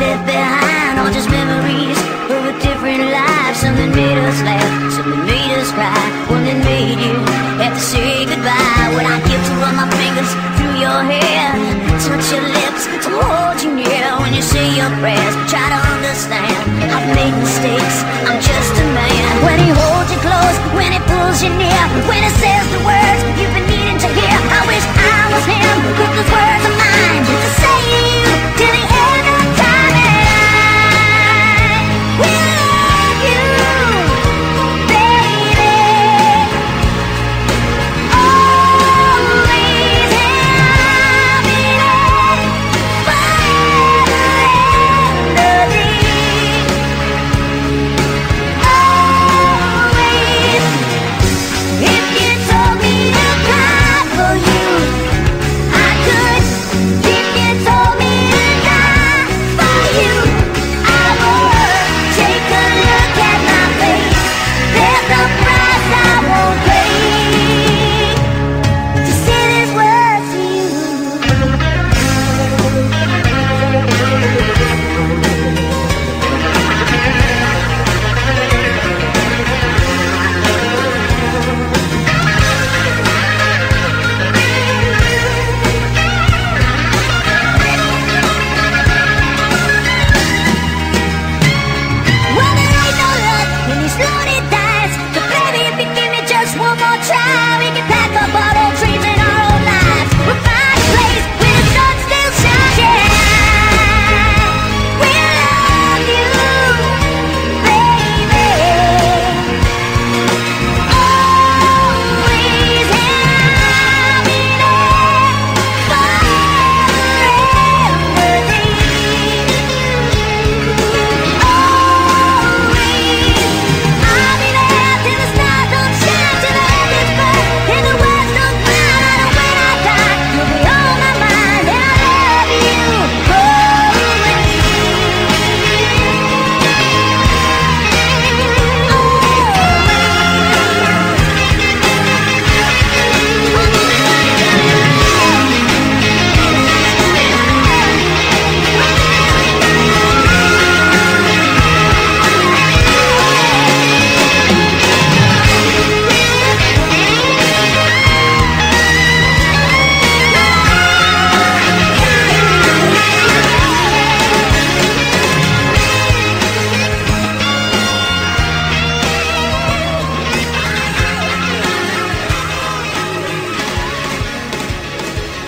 left behind are just memories of a different life. Something made us laugh, something made us cry, one that made you have to say goodbye. When I get to run my fingers through your hair, touch your lips to hold you near. When you say your prayers, try to understand. I've made mistakes, I'm just a man. When he holds you close, when he pulls you near,